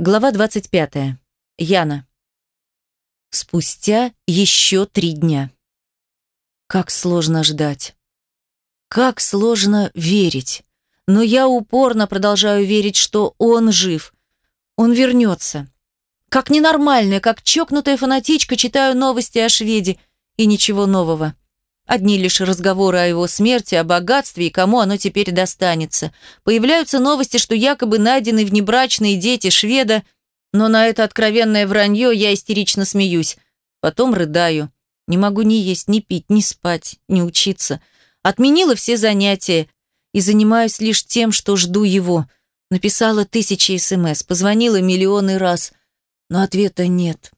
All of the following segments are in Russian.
Глава 25. Яна. Спустя еще три дня. Как сложно ждать. Как сложно верить. Но я упорно продолжаю верить, что он жив. Он вернется. Как ненормальная, как чокнутая фанатичка читаю новости о шведе. И ничего нового. Одни лишь разговоры о его смерти, о богатстве и кому оно теперь достанется. Появляются новости, что якобы найдены внебрачные дети шведа, но на это откровенное вранье я истерично смеюсь. Потом рыдаю. Не могу ни есть, ни пить, ни спать, ни учиться. Отменила все занятия и занимаюсь лишь тем, что жду его. Написала тысячи СМС, позвонила миллионы раз, но ответа нет.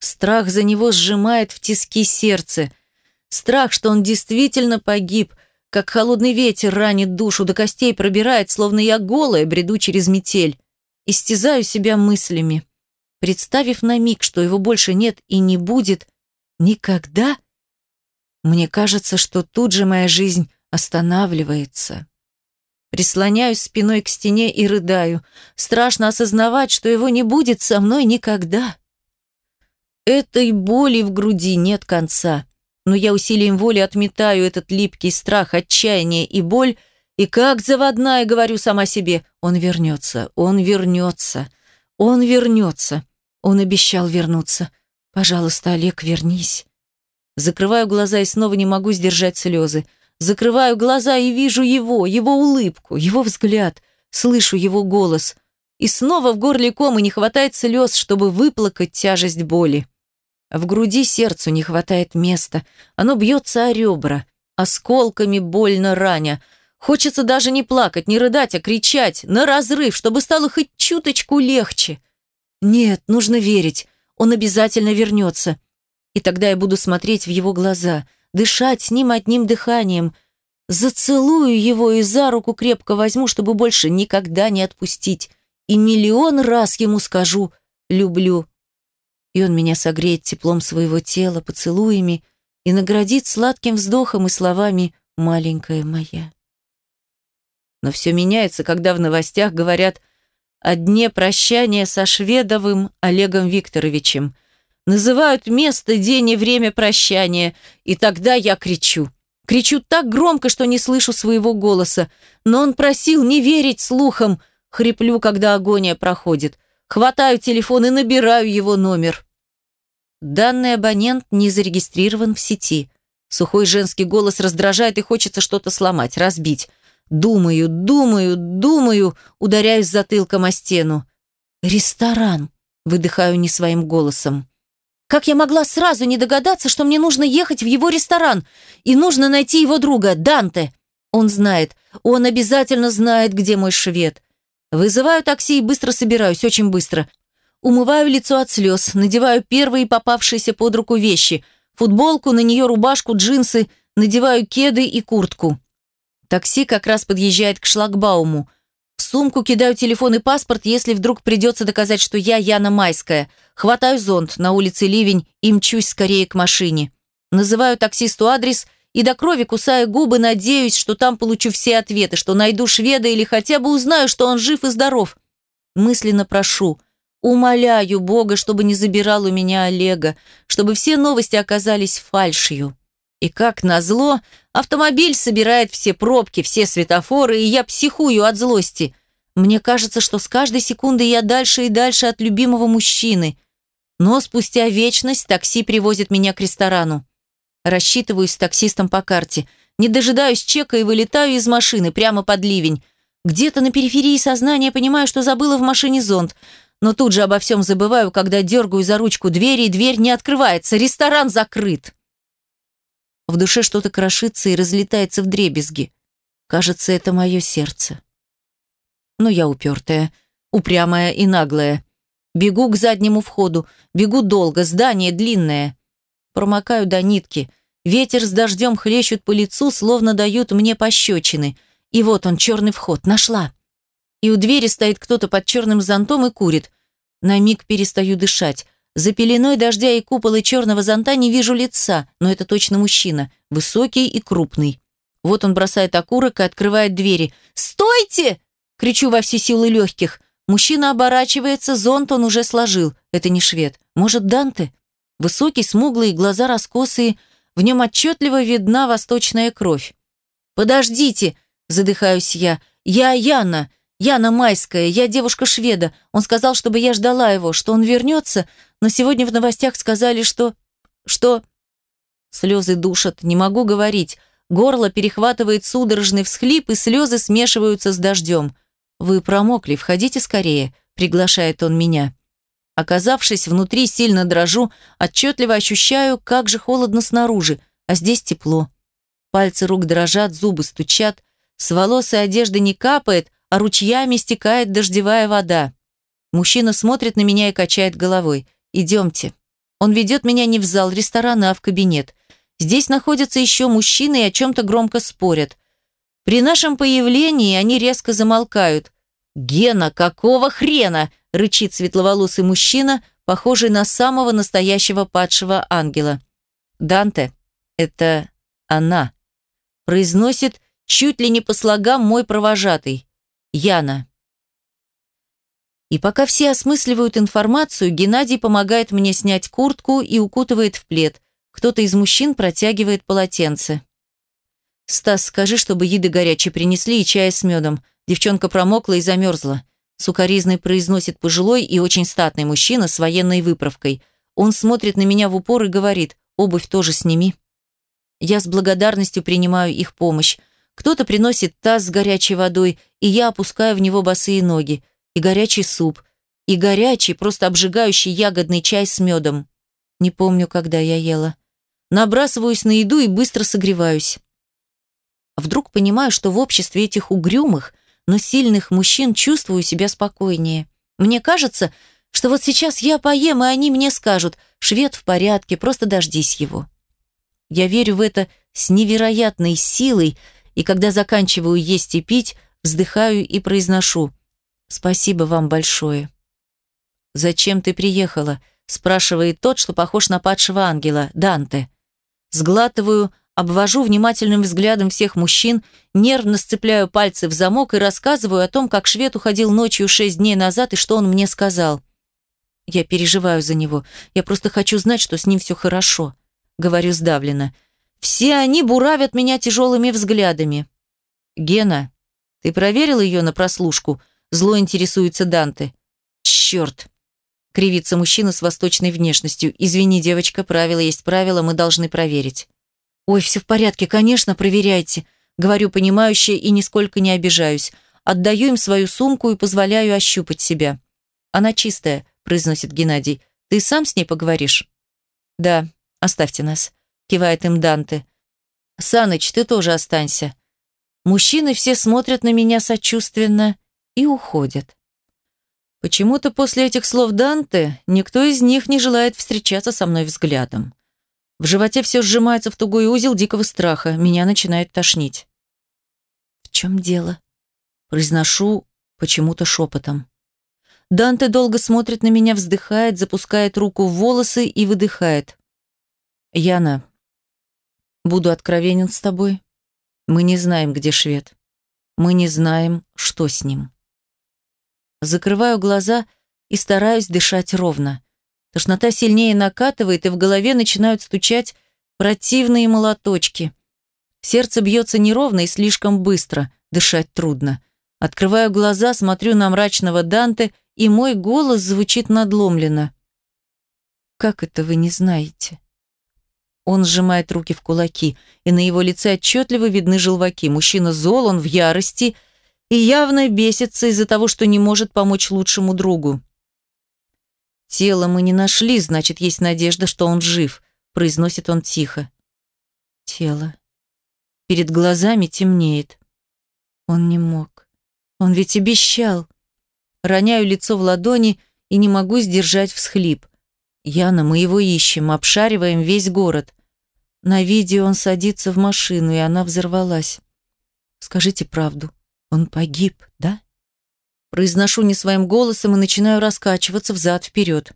Страх за него сжимает в тиски сердце – Страх, что он действительно погиб, как холодный ветер ранит душу, до костей пробирает, словно я голая, бреду через метель. Истязаю себя мыслями. Представив на миг, что его больше нет и не будет никогда, мне кажется, что тут же моя жизнь останавливается. Прислоняюсь спиной к стене и рыдаю. Страшно осознавать, что его не будет со мной никогда. Этой боли в груди нет конца но я усилием воли отметаю этот липкий страх, отчаяние и боль, и как заводная говорю сама себе, он вернется, он вернется, он вернется. Он обещал вернуться. Пожалуйста, Олег, вернись. Закрываю глаза и снова не могу сдержать слезы. Закрываю глаза и вижу его, его улыбку, его взгляд, слышу его голос. И снова в горле ком и не хватает слез, чтобы выплакать тяжесть боли. В груди сердцу не хватает места. Оно бьется о ребра, осколками больно раня. Хочется даже не плакать, не рыдать, а кричать, на разрыв, чтобы стало хоть чуточку легче. Нет, нужно верить. Он обязательно вернется. И тогда я буду смотреть в его глаза, дышать с ним одним дыханием. Зацелую его и за руку крепко возьму, чтобы больше никогда не отпустить. И миллион раз ему скажу «люблю» и он меня согреет теплом своего тела, поцелуями и наградит сладким вздохом и словами «маленькая моя». Но все меняется, когда в новостях говорят о дне прощания со Шведовым Олегом Викторовичем. Называют место, день и время прощания, и тогда я кричу. Кричу так громко, что не слышу своего голоса, но он просил не верить слухам, хриплю, когда агония проходит – Хватаю телефон и набираю его номер. Данный абонент не зарегистрирован в сети. Сухой женский голос раздражает и хочется что-то сломать, разбить. Думаю, думаю, думаю, ударяюсь затылком о стену. «Ресторан», — выдыхаю не своим голосом. Как я могла сразу не догадаться, что мне нужно ехать в его ресторан и нужно найти его друга, Данте? Он знает, он обязательно знает, где мой швед. Вызываю такси и быстро собираюсь, очень быстро. Умываю лицо от слез, надеваю первые попавшиеся под руку вещи. Футболку, на нее рубашку, джинсы, надеваю кеды и куртку. Такси как раз подъезжает к шлагбауму. В сумку кидаю телефон и паспорт, если вдруг придется доказать, что я Яна Майская. Хватаю зонт, на улице ливень и мчусь скорее к машине. Называю таксисту адрес – и до крови кусая губы, надеюсь, что там получу все ответы, что найду шведа или хотя бы узнаю, что он жив и здоров. Мысленно прошу, умоляю Бога, чтобы не забирал у меня Олега, чтобы все новости оказались фальшью. И как назло, автомобиль собирает все пробки, все светофоры, и я психую от злости. Мне кажется, что с каждой секундой я дальше и дальше от любимого мужчины. Но спустя вечность такси привозит меня к ресторану. Рассчитываюсь с таксистом по карте. Не дожидаюсь чека и вылетаю из машины прямо под ливень. Где-то на периферии сознания понимаю, что забыла в машине зонт. Но тут же обо всем забываю, когда дергаю за ручку двери, и дверь не открывается. Ресторан закрыт. В душе что-то крошится и разлетается в дребезги. Кажется, это мое сердце. Но я упертая, упрямая и наглая. Бегу к заднему входу. Бегу долго, здание длинное. Промокаю до нитки. Ветер с дождем хлещут по лицу, словно дают мне пощечины. И вот он, черный вход, нашла. И у двери стоит кто-то под черным зонтом и курит. На миг перестаю дышать. За пеленой дождя и купола черного зонта не вижу лица, но это точно мужчина, высокий и крупный. Вот он бросает окурок и открывает двери. «Стойте!» – кричу во все силы легких. Мужчина оборачивается, зонт он уже сложил. Это не швед. Может, Данте? Высокий, смуглый, глаза раскосые. В нем отчетливо видна восточная кровь. «Подождите!» – задыхаюсь я. «Я Яна. Яна Майская. Я девушка-шведа. Он сказал, чтобы я ждала его, что он вернется, но сегодня в новостях сказали, что... что...» Слезы душат, не могу говорить. Горло перехватывает судорожный всхлип, и слезы смешиваются с дождем. «Вы промокли, входите скорее», — приглашает он меня. Оказавшись внутри, сильно дрожу, отчетливо ощущаю, как же холодно снаружи, а здесь тепло. Пальцы рук дрожат, зубы стучат, с волос и одежды не капает, а ручьями стекает дождевая вода. Мужчина смотрит на меня и качает головой. «Идемте». Он ведет меня не в зал ресторана, а в кабинет. Здесь находятся еще мужчины и о чем-то громко спорят. При нашем появлении они резко замолкают. «Гена, какого хрена?» – рычит светловолосый мужчина, похожий на самого настоящего падшего ангела. «Данте, это она», – произносит чуть ли не по слогам мой провожатый. Яна. И пока все осмысливают информацию, Геннадий помогает мне снять куртку и укутывает в плед. Кто-то из мужчин протягивает полотенце. «Стас, скажи, чтобы еды горячей принесли и чая с медом. Девчонка промокла и замерзла». Сукаризный произносит пожилой и очень статный мужчина с военной выправкой. Он смотрит на меня в упор и говорит, «Обувь тоже сними». Я с благодарностью принимаю их помощь. Кто-то приносит таз с горячей водой, и я опускаю в него босые ноги. И горячий суп. И горячий, просто обжигающий ягодный чай с медом. Не помню, когда я ела. Набрасываюсь на еду и быстро согреваюсь. Вдруг понимаю, что в обществе этих угрюмых, но сильных мужчин чувствую себя спокойнее. Мне кажется, что вот сейчас я поем, и они мне скажут «Швед в порядке, просто дождись его». Я верю в это с невероятной силой, и когда заканчиваю есть и пить, вздыхаю и произношу «Спасибо вам большое». «Зачем ты приехала?» – спрашивает тот, что похож на падшего ангела, Данте. Сглатываю, обвожу внимательным взглядом всех мужчин, нервно сцепляю пальцы в замок и рассказываю о том, как швед уходил ночью шесть дней назад и что он мне сказал. Я переживаю за него. Я просто хочу знать, что с ним все хорошо. Говорю сдавленно. Все они буравят меня тяжелыми взглядами. «Гена, ты проверил ее на прослушку?» Зло интересуется Данте. «Черт!» Кривится мужчина с восточной внешностью. «Извини, девочка, правило есть правило, мы должны проверить». «Ой, все в порядке, конечно, проверяйте». Говорю понимающе и нисколько не обижаюсь. Отдаю им свою сумку и позволяю ощупать себя. «Она чистая», – произносит Геннадий. «Ты сам с ней поговоришь?» «Да, оставьте нас», – кивает им Данте. «Саныч, ты тоже останься». Мужчины все смотрят на меня сочувственно и уходят. Почему-то после этих слов Данте никто из них не желает встречаться со мной взглядом. В животе все сжимается в тугой узел дикого страха, меня начинает тошнить. «В чем дело?» Произношу почему-то шепотом. Данте долго смотрит на меня, вздыхает, запускает руку в волосы и выдыхает. «Яна, буду откровенен с тобой. Мы не знаем, где швед. Мы не знаем, что с ним». Закрываю глаза и стараюсь дышать ровно. Тошнота сильнее накатывает, и в голове начинают стучать противные молоточки. Сердце бьется неровно и слишком быстро, дышать трудно. Открываю глаза, смотрю на мрачного Данте, и мой голос звучит надломленно. «Как это вы не знаете?» Он сжимает руки в кулаки, и на его лице отчетливо видны желваки. Мужчина зол, он в ярости – и явно бесится из-за того, что не может помочь лучшему другу. «Тело мы не нашли, значит, есть надежда, что он жив», – произносит он тихо. «Тело». Перед глазами темнеет. Он не мог. Он ведь обещал. Роняю лицо в ладони и не могу сдержать всхлип. Яна, мы его ищем, обшариваем весь город. На видео он садится в машину, и она взорвалась. Скажите правду. Он погиб, да? Произношу не своим голосом и начинаю раскачиваться взад-вперед.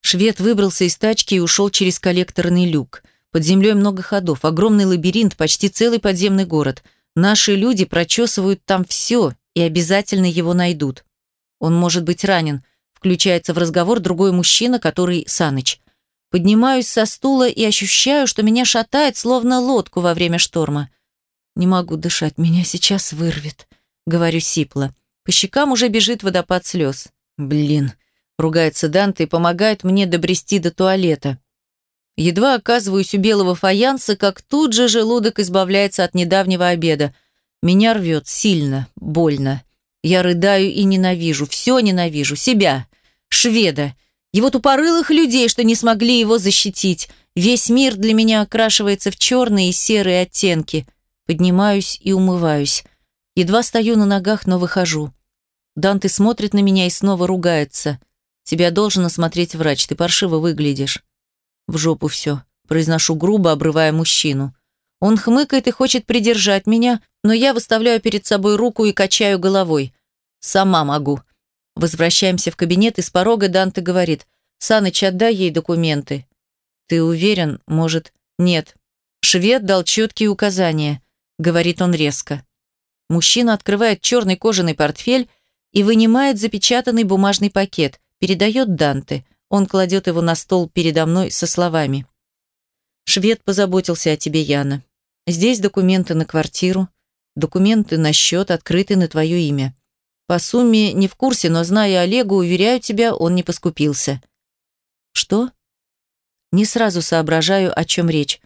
Швед выбрался из тачки и ушел через коллекторный люк. Под землей много ходов, огромный лабиринт, почти целый подземный город. Наши люди прочесывают там все и обязательно его найдут. Он может быть ранен. Включается в разговор другой мужчина, который Саныч. Поднимаюсь со стула и ощущаю, что меня шатает, словно лодку во время шторма. Не могу дышать, меня сейчас вырвет, говорю сипло. По щекам уже бежит водопад слез. Блин, ругается Данте и помогает мне добрести до туалета. Едва оказываюсь у белого фаянса, как тут же желудок избавляется от недавнего обеда. Меня рвет сильно, больно. Я рыдаю и ненавижу, все ненавижу. Себя, шведа, его тупорылых людей, что не смогли его защитить. Весь мир для меня окрашивается в черные и серые оттенки. Поднимаюсь и умываюсь. Едва стою на ногах, но выхожу. Данте смотрит на меня и снова ругается. «Тебя должен осмотреть врач, ты паршиво выглядишь». В жопу все. Произношу грубо, обрывая мужчину. Он хмыкает и хочет придержать меня, но я выставляю перед собой руку и качаю головой. Сама могу. Возвращаемся в кабинет, и с порога Данте говорит. «Саныч, отдай ей документы». «Ты уверен? Может...» «Нет». Швед дал четкие указания. Говорит он резко. Мужчина открывает черный кожаный портфель и вынимает запечатанный бумажный пакет, передает Данте. Он кладет его на стол передо мной со словами. «Швед позаботился о тебе, Яна. Здесь документы на квартиру, документы на счет, открыты на твое имя. По сумме не в курсе, но зная Олегу, уверяю тебя, он не поскупился». «Что?» Не сразу соображаю, о чем речь.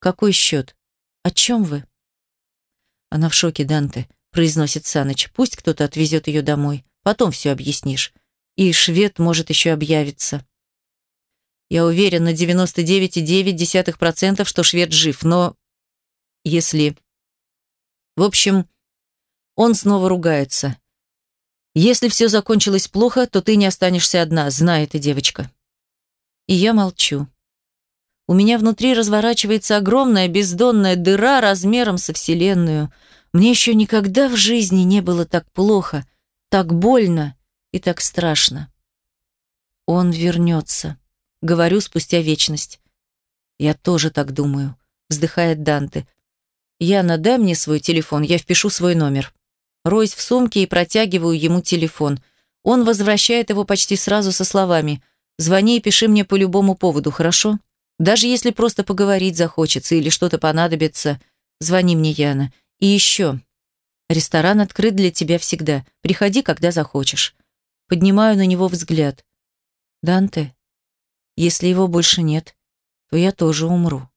«Какой счет? О чем вы?» Она в шоке, Данте, произносит Саныч. Пусть кто-то отвезет ее домой. Потом все объяснишь. И швед может еще объявиться. Я уверен на 99,9%, что швед жив, но если... В общем, он снова ругается. Если все закончилось плохо, то ты не останешься одна, знай это, девочка. И я молчу. У меня внутри разворачивается огромная бездонная дыра размером со Вселенную. Мне еще никогда в жизни не было так плохо, так больно и так страшно. Он вернется. Говорю спустя вечность. Я тоже так думаю, вздыхает Данте. Яна, дай мне свой телефон, я впишу свой номер. Роюсь в сумке и протягиваю ему телефон. Он возвращает его почти сразу со словами «Звони и пиши мне по любому поводу, хорошо? Даже если просто поговорить захочется или что-то понадобится, звони мне, Яна. И еще. Ресторан открыт для тебя всегда. Приходи, когда захочешь». Поднимаю на него взгляд. «Данте, если его больше нет, то я тоже умру.